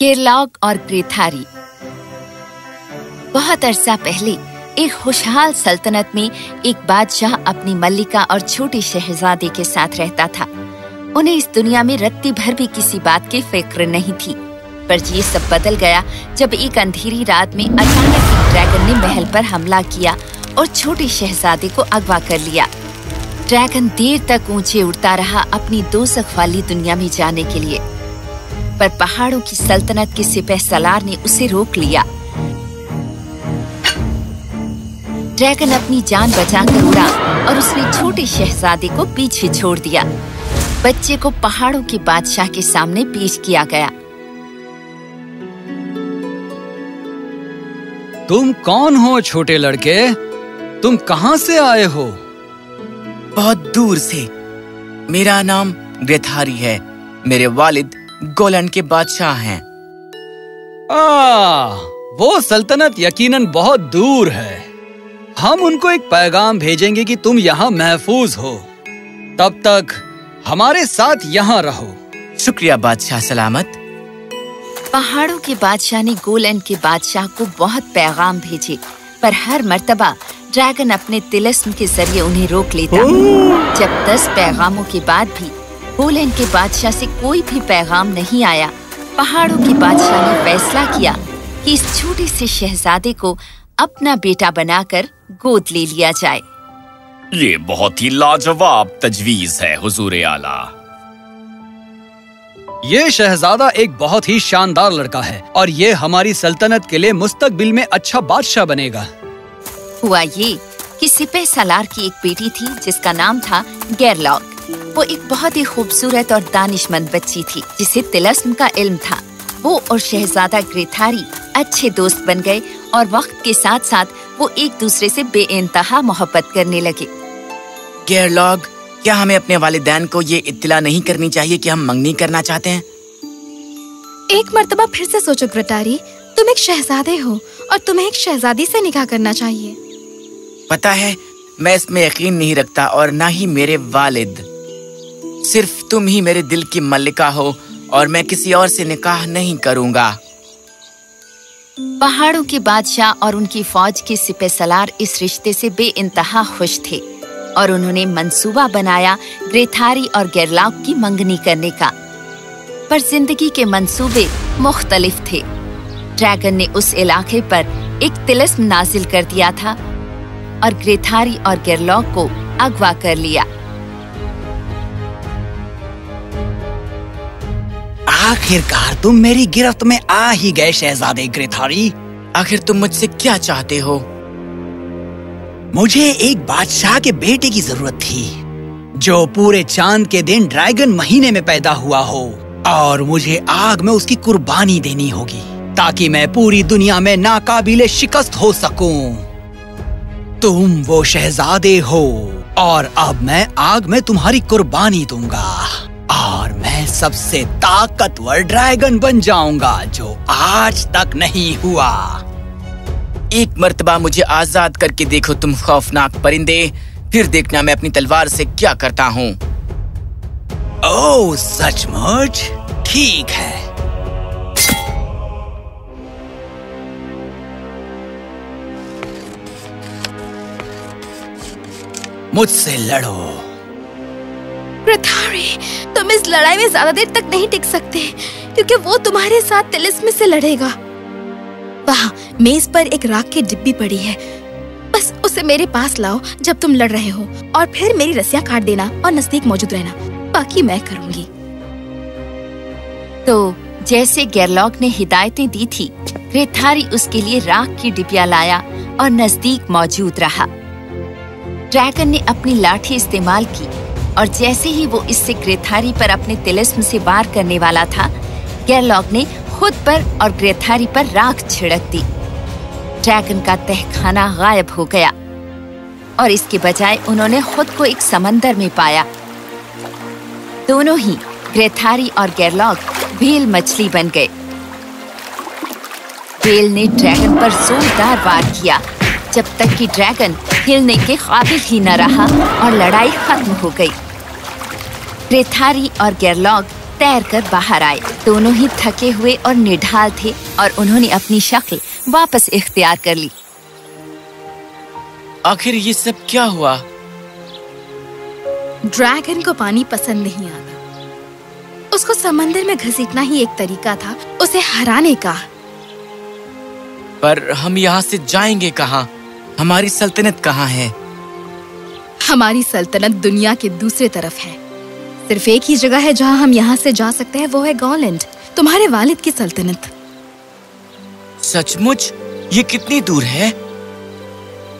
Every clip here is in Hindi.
गेरलॉग और ग्रेथारी बहुत अरसा पहले, एक खुशहाल सल्तनत में एक बादशाह अपनी मल्लिका और छोटे शहजादे के साथ रहता था। उन्हें इस दुनिया में रत्ती भर भी किसी बात की फ़िक्र नहीं थी। पर ये सब बदल गया जब एक अंधेरी रात में अचानक एक ड्रैगन ने महल पर हमला किया और छोटे शहजादे को अगवा कर लिया। ड्रैगन देर तक ऊँचे उड़ता रहा अपनी दो वाली दुनिया में जाने के लिए। पर पहाड़ों की सल्तनत के सिपह सलार ने उसे रोक लिया। ड्रैगन अपनी जान बचाकर उड़ा और उसने छोटे शहजादे को पीछे छोड़ दिया। बच्चे को पहाड़ों के बादशाह के सामने पेश किया गया। तुम कौन हो छोटे लड़के? तुम कहाँ से आए हो? बहुत दूर से। मेरा नाम ग्रेथारी है। मेरे वालिद गोलैंड के बादशाह हैं। आ, वो सल्तनत यकीनन बहुत दूर है। हम उनको एक पैगाम भेजेंगे कि तुम यहाँ महफूज हो। तब तक हमारे साथ यहाँ रहो। शुक्रिया बादशाह सलामत। पहाड़ों के बादशाह ने गोलैंड के बादशाह को बहुत पैगाम भेजे पर हर मर्तबा ड्रैगन अपने तिलस्म के ज़रिए उन्हें रोक लेता। जब दस पैगामों के बाद भी गोलैंड के बादशाह से कोई भी पैगाम नहीं आया। पहाड़ों के बादशाह ने फैसला किया कि इस छोटे से शहजादे को अपना बेटा बनाकर गोद ले लिया जाए। ये बहुत ही लाजवाब तजवीज है हुजूर आला। ये शहजादा एक बहुत ही शानदार लड़का है और ये हमारी सल्तनत के लिए मुस्तकबिल में अच्छा बादशाह बनेगा। हुआ ये कि सिपह सलार की एक बेटी थी जिसका नाम था गैरलॉग वो एक बहुत ही खूबसूरत और दानिशमंद बच्ची थी जिसे तिलस्म का इल्म था। वो और शहजादा ग्रेथारी अच्छे दोस्त बन गए और वक्त के साथ साथ वो एक दूसरे से बेइंतहा मोहब्बत करने लगे। गेरलॉग क्या हमें अपने वालिदैन को ये इत्तला नहीं करनी चाहिए कि हम मंगनी करना चाहते हैं? एक मर्तबा फिर से सोचो ग्रटारी तुम एक शहजादे हो और तुम्हें एक शहजादी से निकाह करना चाहिए। पता है मैं इसमें यकीन नहीं रखता और ना ही मेरे वालिद। सिर्फ़ तुम ही मेरे दिल की मल्लिका हो और मैं किसी और से निकाह नहीं करूँगा। पहाड़ों के बादशाह और उनकी फौज के सिपह सलार इस रिश्ते से बेइंतहा खुश थे और उन्होंने मंसूबा बनाया ग्रेथारी और गेरलाक की मंगनी करने का। पर ज़िंदगी के मंसूबे मुख्तलिफ़ थे। ड्रैगन ने उस इलाके पर एक तिलस्म नाजिल कर दिया था और ग्रेथारी और गेरलॉक को अगवा कर लिया। आखिरकार तुम मेरी गिरफ्त में आ ही गए, शहजादे ग्रेथारी। आखिर तुम मुझसे क्या चाहते हो? मुझे एक बादशाह के बेटे की ज़रूरत थी, जो पूरे चाँद के दिन ड्रैगन महीने में पैदा हुआ हो, और मुझे आग में उसकी कुर्बानी देनी होगी, ताकि मैं पूरी दुनिया में नाकाबिले शिकस्त हो सकूँ। तुम वो शहजादे हो, और अब मैं आग में तुम्हारी कुर्बानी दूँगा। सबसे ताकतवर ड्रैगन बन जाऊँगा, जो आज तक नहीं हुआ। एक मर्तबा मुझे आज़ाद करके देखो तुम खौफनाक परिंदे। फिर देखना मैं अपनी तलवार से क्या करता हूँ। ओह सचमुच? ठीक है। मुझसे लड़ो। ग्रथारी तुम इस लड़ाई में ज़्यादा देर तक नहीं टिक सकते, क्योंकि वो तुम्हारे साथ तिलिस्म से लड़ेगा। वहाँ, मेज पर एक राख की डिब्बी पड़ी है। बस उसे मेरे पास लाओ जब तुम लड़ रहे हो, और फिर मेरी रस्सियाँ काट देना और नज़दीक मौजूद रहना। बाकी मैं करूँगी। तो जैसे गेरलॉक ने हिदायतें दी थी ग्रेथारी उसके लिए राख की डिबिया लाया और नज़दीक मौजूद रहा। ड्रैगन ने अपनी लाठी इस्तेमाल की और जैसे ही वो इससे ग्रेथारी पर अपने तिलिस्म से वार करने वाला था, गेरलॉक ने खुद पर और ग्रेथारी पर राख छिड़क दी। ड्रैगन का तहखाना गायब हो गया और इसके बजाय उन्होंने खुद को एक समंदर में पाया। दोनों ही, ग्रेथारी और गेरलॉक, भेल मछली बन गए। बेल ने ड्रैगन पर जोरदार वार किया। जब तक कि ड्रैगन हिलने के काबिल ही न रहा और लड़ाई खत्म हो गई। रेथारी और गेरलॉग तैर कर बाहर आए। दोनों ही थके हुए और निढाल थे और उन्होंने अपनी शक्ल वापस इख्तियार कर ली। आखिर ये सब क्या हुआ? ड्रैगन को पानी पसंद नहीं आता। उसको समंदर में घसीटना ही एक तरीका था। उसे हराने का। पर हम यहाँ से जाएँगे कहाँ? हमारी सल्तनत कहाँ है? हमारी सल्तनत दुनिया के दूसरे तरफ़ है। सिर्फ़ एक ही जगह है जहाँ हम यहाँ से जा सकते हैं वो है गॉलैंड तुम्हारे वालिद की सल्तनत। सचमुच? ये कितनी दूर है?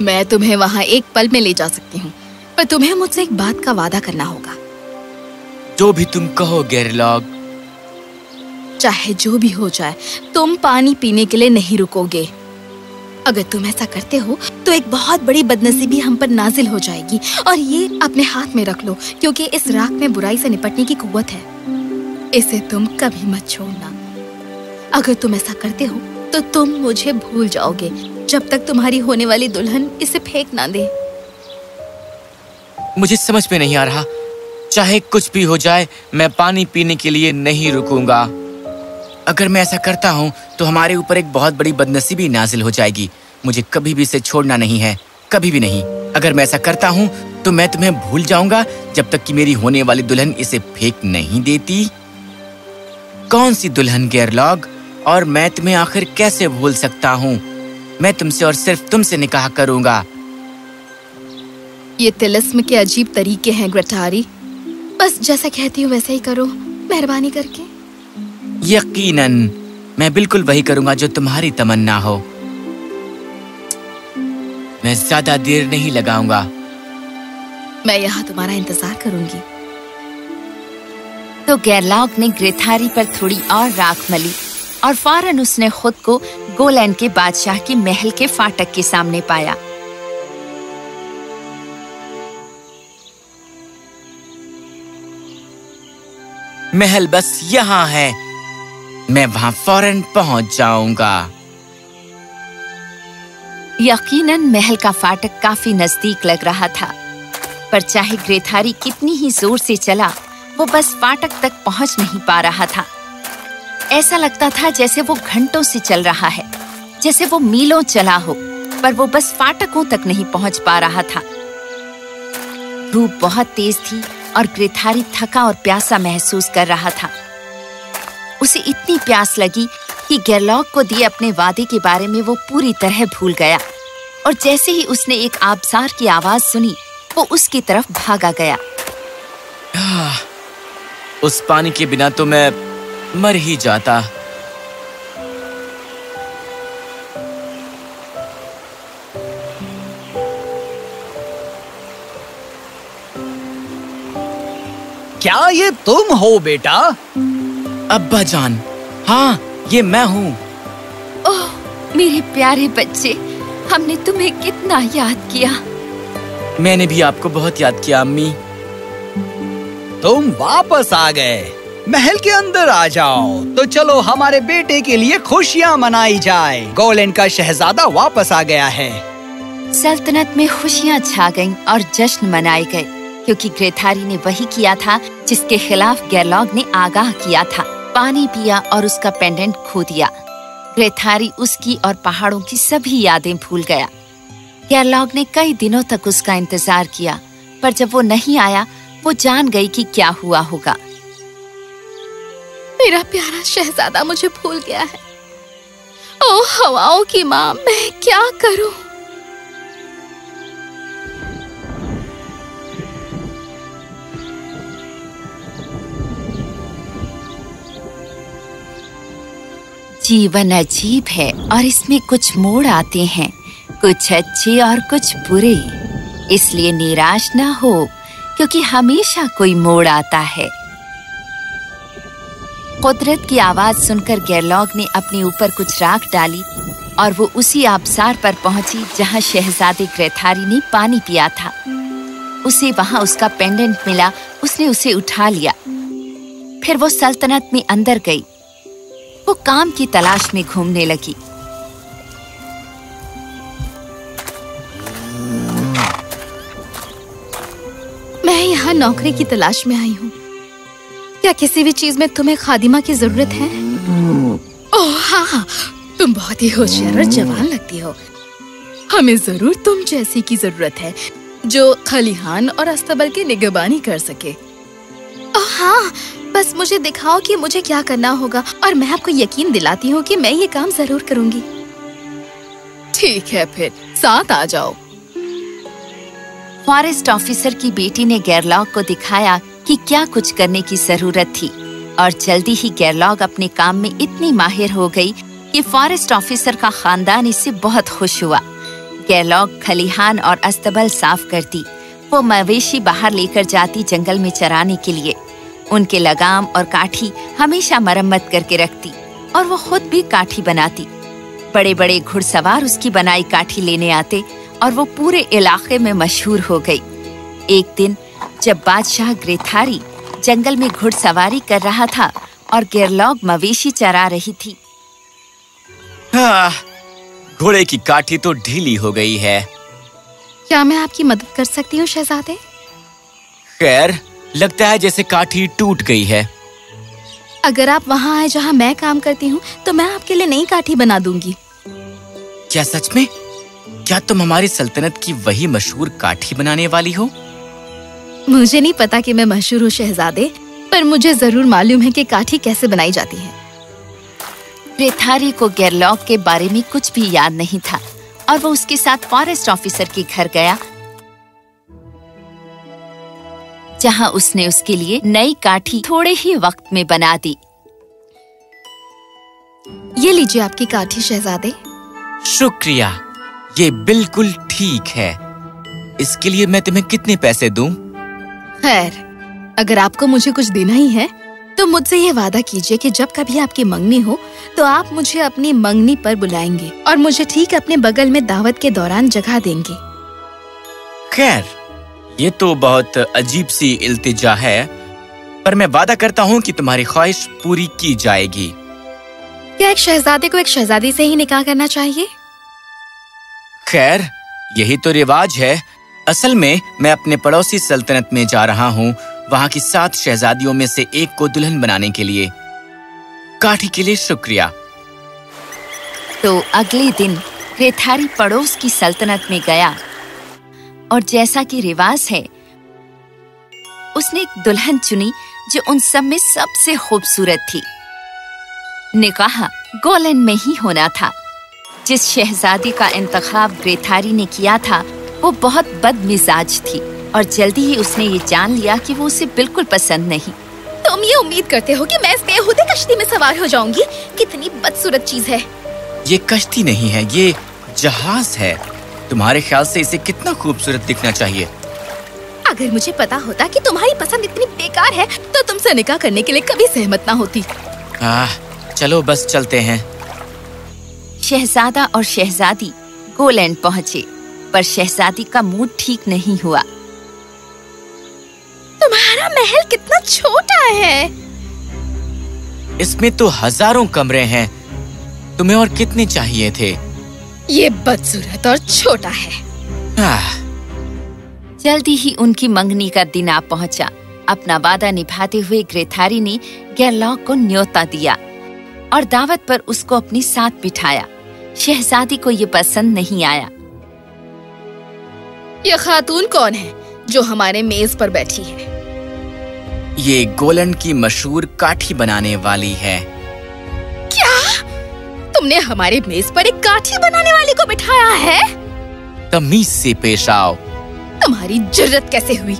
मैं तुम्हें वहाँ एक पल में ले जा सकती हूँ पर तुम्हें मुझसे एक बात का वादा करना होगा। जो भी तुम कहो गैरलॉग। चाहे जो भी हो जाए तुम पानी पीने के लिए नहीं रुकोगे। अगर तुम ऐसा करते हो तो एक बहुत बड़ी बदनसीबी हम पर नाजिल हो जाएगी। और ये अपने हाथ में रख लो, क्योंकि इस राख में बुराई से निपटने की कुवत है। इसे तुम कभी मत छोड़ना। अगर तुम ऐसा करते हो तो तुम मुझे भूल जाओगे, जब तक तुम्हारी होने वाली दुल्हन इसे फेंक ना दे। मुझे समझ में नहीं आ रहा। चाहे कुछ भी हो जाए, मैं पानी पीने के लिए नहीं रुकूँगा। अगर मैं ऐसा करता हूँ तो हमारे ऊपर एक बहुत बड़ी बदनसीबी नाजिल हो जाएगी। मुझे कभी भी इसे छोड़ना नहीं है, कभी भी नहीं। अगर मैं ऐसा करता हूँ तो मैं तुम्हें भूल जाऊँगा, जब तक कि मेरी होने वाली दुल्हन इसे फेंक नहीं देती। कौन सी दुल्हन, गेरलॉग? और मैं तुम्हें आखिर कैसे भूल सकता हूँ? मैं तुमसे और सिर्फ़ तुमसे निकाह करूँगा। ये तिलस्म के अजीब तरीके हैं ग्रेटारी बस जैसा कहती हूँ, वैसा ही करो। मेहरबानी करके। यकीनन मैं बिल्कुल वही करूँगा जो तुम्हारी तमन्ना हो। मैं ज़्यादा देर नहीं लगाऊँगा। मैं यहाँ तुम्हारा इंतज़ार करूँगी। तो गैरलॉग ने ग्रेथारी पर थोड़ी और राख मली और फ़ौरन उसने खुद को गोलैंड के बादशाह के महल के फाटक के सामने पाया। महल बस यहाँ है। मैं वहाँ फ़ौरन पहुँच जाऊँगा। यकीनन महल का फाटक काफ़ी नज़दीक लग रहा था, पर चाहे ग्रेथारी कितनी ही ज़ोर से चला, वो बस फाटक तक पहुँच नहीं पा रहा था। ऐसा लगता था जैसे वो घंटों से चल रहा है, जैसे वो मीलों चला हो, पर वो बस फाटकों तक नहीं पहुँच पा रहा था। धूप बहुत तेज थी और ग्रेथारी थका और प्यासा महसूस कर रहा था। उसे इतनी प्यास लगी कि गेरलॉग को दिए अपने वादे के बारे में वो पूरी तरह भूल गया। और जैसे ही उसने एक आबसार की आवाज़ सुनी, वो उसकी तरफ़ भागा गया। उस पानी के बिना तो मैं मर ही जाता। क्या ये तुम हो बेटा? अब्बा जान हाँ ये मैं हूँ। ओह मेरे प्यारे बच्चे हमने तुम्हें कितना याद किया। मैंने भी आपको बहुत याद किया अम्मी। तुम वापस आ गए। महल के अंदर आ जाओ। तो चलो हमारे बेटे के लिए खुशियाँ मनाई जाए। गोलैंड का शहजादा वापस आ गया है। सल्तनत में खुशियाँ छा गईं और जश्न मनाए गए क्योंकि ग्रेथारी ने वही किया था जिसके खिलाफ गैरलॉग ने आगाह किया था। पानी पिया और उसका पेंडेंट खो दिया। ग्रेथारी उसकी और पहाड़ों की सभी यादें भूल गया। गैरलॉग ने कई दिनों तक उसका इंतज़ार किया, पर जब वो नहीं आया, वो जान गई कि क्या हुआ होगा। मेरा प्यारा शहजादा मुझे भूल गया है। ओ हवाओं की माँ, मैं क्या करूँ? जीवन अजीब है और इसमें कुछ मोड़ आते हैं, कुछ अच्छे और कुछ बुरे। इसलिए निराश ना हो, क्योंकि हमेशा कोई मोड़ आता है। कुदरत की आवाज़ सुनकर गैरलॉग ने अपने ऊपर कुछ राख डाली और वो उसी आबसार पर पहुँची जहाँ शहजादे ग्रेथारी ने पानी पिया था। उसे वहाँ उसका पेंडेंट मिला, उसने उसे उठा लिया। फिर वो सल्तनत में अंदर गई। वो काम की तलाश में घूमने लगी। मैं यहाँ नौकरी की तलाश में आई हूँ। क्या किसी भी चीज़ में तुम्हें खादिमा की ज़रूरत है? ओह हाँ तुम बहुत ही होशियार और जवान लगती हो। हमें ज़रूर तुम जैसी की ज़रूरत है, जो खलिहान और अस्तबल की निगरानी कर सके। ओह हाँ बस मुझे दिखाओ कि मुझे क्या करना होगा और मैं आपको यकीन दिलाती हूँ कि मैं ये काम ज़रूर करूँगी। ठीक है फिर साथ आ जाओ। फॉरेस्ट ऑफिसर की बेटी ने गैरलॉग को दिखाया कि क्या कुछ करने की ज़रूरत थी और जल्दी ही गैरलॉग अपने काम में इतनी माहिर हो गई कि फॉरेस्ट ऑफिसर का खानदान इससे बहुत खुश हुआ। गैरलॉग खलिहान और अस्तबल साफ़ करती वो मवेशी बाहर लेकर जाती जंगल में चराने के लिए। उनके लगाम और काठी हमेशा मरम्मत करके रखती और वो खुद भी काठी बनाती। बड़े बड़े घुड़सवार उसकी बनाई काठी लेने आते और वो पूरे इलाके में मशहूर हो गई। एक दिन जब बादशाह ग्रेथारी जंगल में घुड़सवारी कर रहा था और गेरलॉग मवेशी चरा रही थी। हाँ, घोड़े की काठी तो ढीली हो गई है। क्या मैं आपकी मदद कर सकती हूँ शहजादे? खैर लगता है जैसे काठी टूट गई है। अगर आप वहाँ आए जहाँ मैं काम करती हूँ तो मैं आपके लिए नई काठी बना दूँगी। क्या सच में? क्या तुम हमारी सल्तनत की वही मशहूर काठी बनाने वाली हो? मुझे नहीं पता कि मैं मशहूर हूँ शहजादे पर मुझे ज़रूर मालूम है कि काठी कैसे बनाई जाती है। रेथारी को गेरलॉग के बारे में कुछ भी याद नहीं था और वो उसके साथ फॉरेस्ट ऑफिसर के घर गया जहाँ उसने उसके लिए नई काठी थोड़े ही वक्त में बना दी। ये लीजिए आपकी काठी शहजादे। शुक्रिया ये बिल्कुल ठीक है। इसके लिए मैं तुम्हें कितने पैसे दूँ? खैर अगर आपको मुझे कुछ देना ही है तो मुझसे ये वादा कीजिए कि जब कभी आपकी मंगनी हो तो आप मुझे अपनी मंगनी पर बुलाएँगे और मुझे ठीक अपने बगल में दावत के दौरान जगह देंगे। खैर ये तो बहुत अजीब सी इल्तिजा है पर मैं वादा करता हूँ कि तुम्हारी ख्वाहिश पूरी की जाएगी। क्या एक शहजादे को एक शहजादी से ही निकाह करना चाहिए? खैर यही तो रिवाज है। असल में मैं अपने पड़ोसी सल्तनत में जा रहा हूँ वहाँ की सात शहजादियों में से एक को दुल्हन बनाने के लिए। काठी के लिए शुक्रिया। तो अगले दिन रेथारी पड़ोस की सल्तनत में गया। और जैसा कि रिवाज है उसने एक दुल्हन चुनी जो उन सब में सबसे खूबसूरत थी। निकाह गोलन में ही होना था। जिस शहजादी का इंतखाब ग्रेथारी ने किया था वो बहुत बदमिजाज थी और जल्दी ही उसने ये जान लिया कि वो उसे बिल्कुल पसंद नहीं। तुम ये उम्मीद करते हो कि मैं इस बेहुदे कश्ती में सवार हो जाऊँगी? कितनी बदसूरत चीज़ है। ये कश्ती नहीं है ये जहाज़ है। तुम्हारे ख्याल से इसे कितना खूबसूरत दिखना चाहिए? अगर मुझे पता होता कि तुम्हारी पसंद इतनी बेकार है तो तुमसे निकाह करने के लिए कभी सहमत ना होती। आह, चलो बस चलते हैं। शहजादा और शहजादी गोलैंड पहुँचे पर शहजादी का मूड ठीक नहीं हुआ। तुम्हारा महल कितना छोटा है! इसमें तो हज़ारों कमरे हैं। तुम्हें और कितने चाहिए थे? ये बदसूरत और छोटा है। आह, जल्दी ही उनकी मंगनी का दिन आ पहुँचा। अपना वादा निभाते हुए ग्रेथारी ने गैरलॉक को न्योता दिया और दावत पर उसको अपने साथ बिठाया। शहजादी को ये पसंद नहीं आया। ये खातून कौन है जो हमारे मेज पर बैठी है? ये गोलन की मशहूर काठी बनाने वाली है। तुमने हमारे मेज पर एक काठी बनाने वाली को बिठाया है? तमीज से पेश आओ। तुम्हारी ज़रूरत कैसे हुई?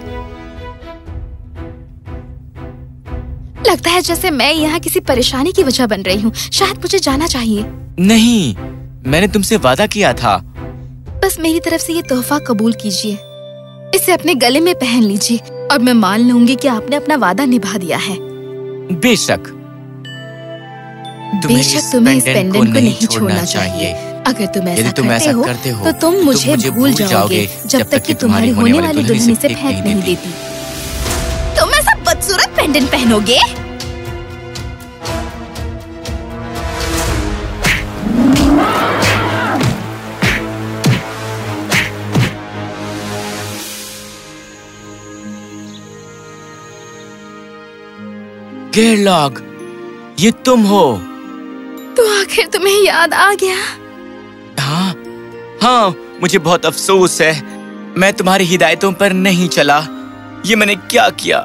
लगता है जैसे मैं यहाँ किसी परेशानी की वजह बन रही हूँ। शायद मुझे जाना चाहिए। नहीं मैंने तुमसे वादा किया था। बस मेरी तरफ़ से ये तोहफा कबूल कीजिए। इसे अपने गले में पहन लीजिए और मैं मान लूँगी कि आपने अपना वादा निभा दिया है। बेशक। बेशक तुम्हें इस पेंडेंट को नहीं छोड़ना चाहिए। अगर तुम ऐसा, यदि तुम करते, ऐसा हो, करते हो, तो तुम तो मुझे मुझे भूल जाओगे जब तक कि तुम्हारी होने वाली दुल्हन इसे फेंक नहीं देती। तुम ऐसा बदसूरत पेंडेंट पहनोगे? गेरलॉग ये तुम हो। तो आखिर तुम्हें याद आ गया? हाँ हाँ मुझे बहुत अफसोस है। मैं तुम्हारी हिदायतों पर नहीं चला। ये मैंने क्या किया?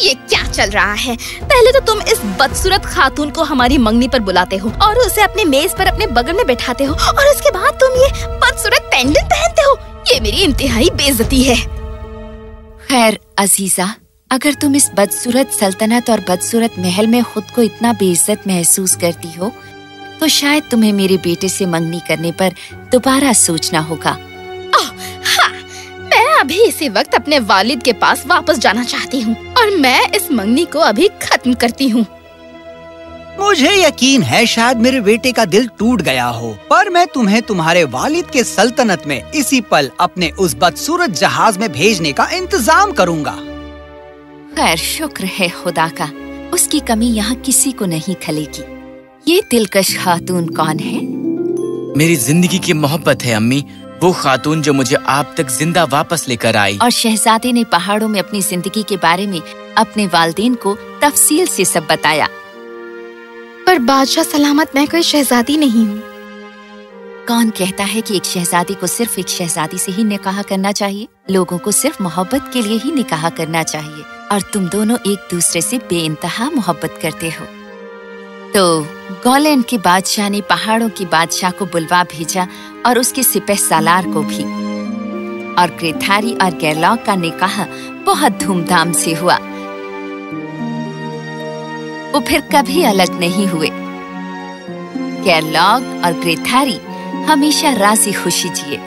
ये क्या चल रहा है? पहले तो तुम इस बदसूरत खातून को हमारी मंगनी पर बुलाते हो और उसे अपने मेज पर अपने बगल में बैठाते हो और उसके बाद तुम ये बदसूरत पेंडेंट पहनते हो। ये मेरी इंतहाई बेइज्जती है। खैर अजीजा अगर तुम इस बदसूरत सल्तनत और बदसूरत महल में खुद को इतना बेइज्जत महसूस करती हो तो शायद तुम्हें मेरे बेटे से मंगनी करने पर दोबारा सोचना होगा। मैं अभी इसी वक्त अपने वालिद के पास वापस जाना चाहती हूँ और मैं इस मंगनी को अभी खत्म करती हूँ। मुझे यकीन है शायद मेरे बेटे का दिल टूट गया हो पर मैं तुम्हें तुम्हारे वालिद के सल्तनत में इसी पल अपने उस बदसूरत जहाज़ में भेजने का इंतज़ाम करूँगा। खैर शुक्र है खुदा का। उसकी कमी यहाँ किसी को नहीं खलेगी। ये दिलकश खातून कौन है? मेरी ज़िंदगी की मोहब्बत है अम्मी। वो खातून जो मुझे आप तक ज़िंदा वापस लेकर आई। और शहजादे ने पहाड़ों में अपनी ज़िंदगी के बारे में अपने वालदेन को तफसील से सब बताया। पर बादशाह सलामत मैं कोई शहजादी नहीं हूँ। कौन कहता है कि एक शहजादी को सिर्फ़ एक शहजादी से ही निकाह करना चाहिए? लोगों को सिर्फ़ मोहब्बत के लिए ही निकाह करना चाहिए। और तुम दोनों एक दूसरे से बेइंतहा मोहब्बत करते हो। तो गोलैंड के बादशाह ने पहाड़ों की बादशाह को बुलवा भेजा और उसके सिपह सालार को भी। और ग्रेथारी और गैरलॉग का निकाह बहुत धूमधाम से हुआ। वो फिर कभी अलग नहीं हुए। गैरलॉग और ग्रेथारी हमेशा राज़ी खुशी जिए।